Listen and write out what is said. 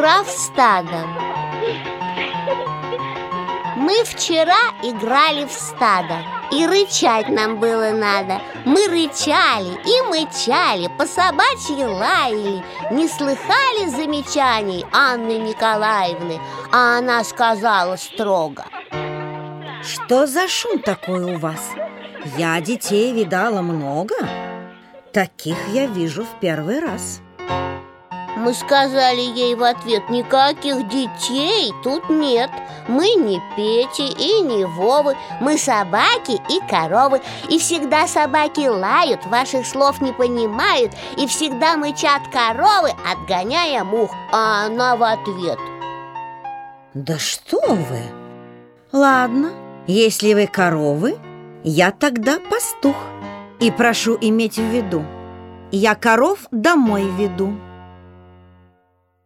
Игра в стадо. Мы вчера играли в стадо И рычать нам было надо. Мы рычали и мычали По собачьи лаяли. Не слыхали замечаний Анны Николаевны А она сказала строго. Что за шум такой у вас? Я детей видала много. Таких я вижу в первый раз Мы сказали ей в ответ, никаких детей тут нет. Мы не Пети и не Вовы, мы собаки и коровы. И всегда собаки лают, ваших слов не понимают. И всегда мычат коровы, отгоняя мух А она в ответ Да что вы! Ладно, если вы коровы, я тогда пастух. И прошу иметь в виду Я коров домой веду